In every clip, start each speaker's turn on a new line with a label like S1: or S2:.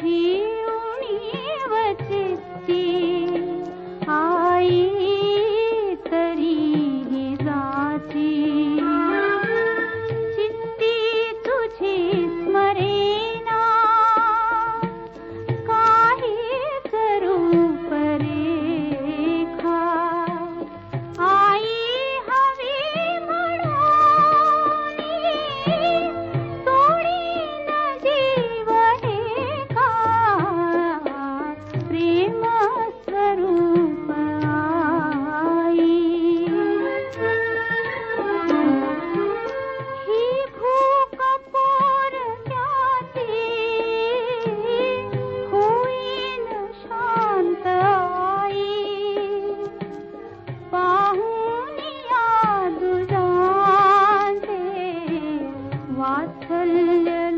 S1: थी मङ्गल्यलोचना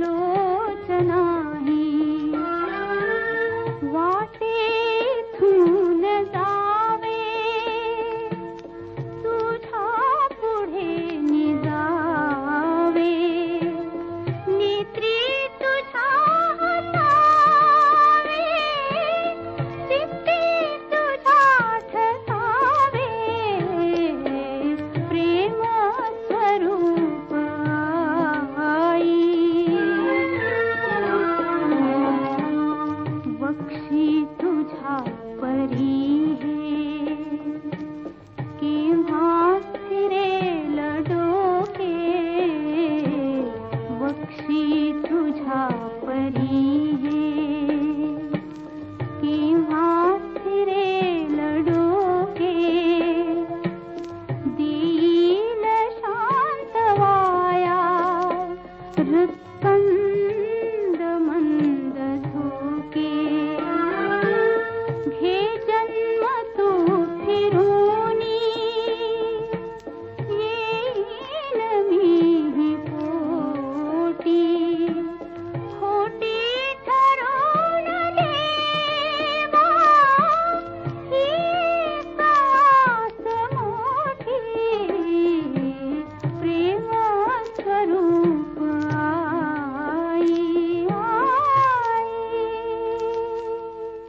S1: महापरी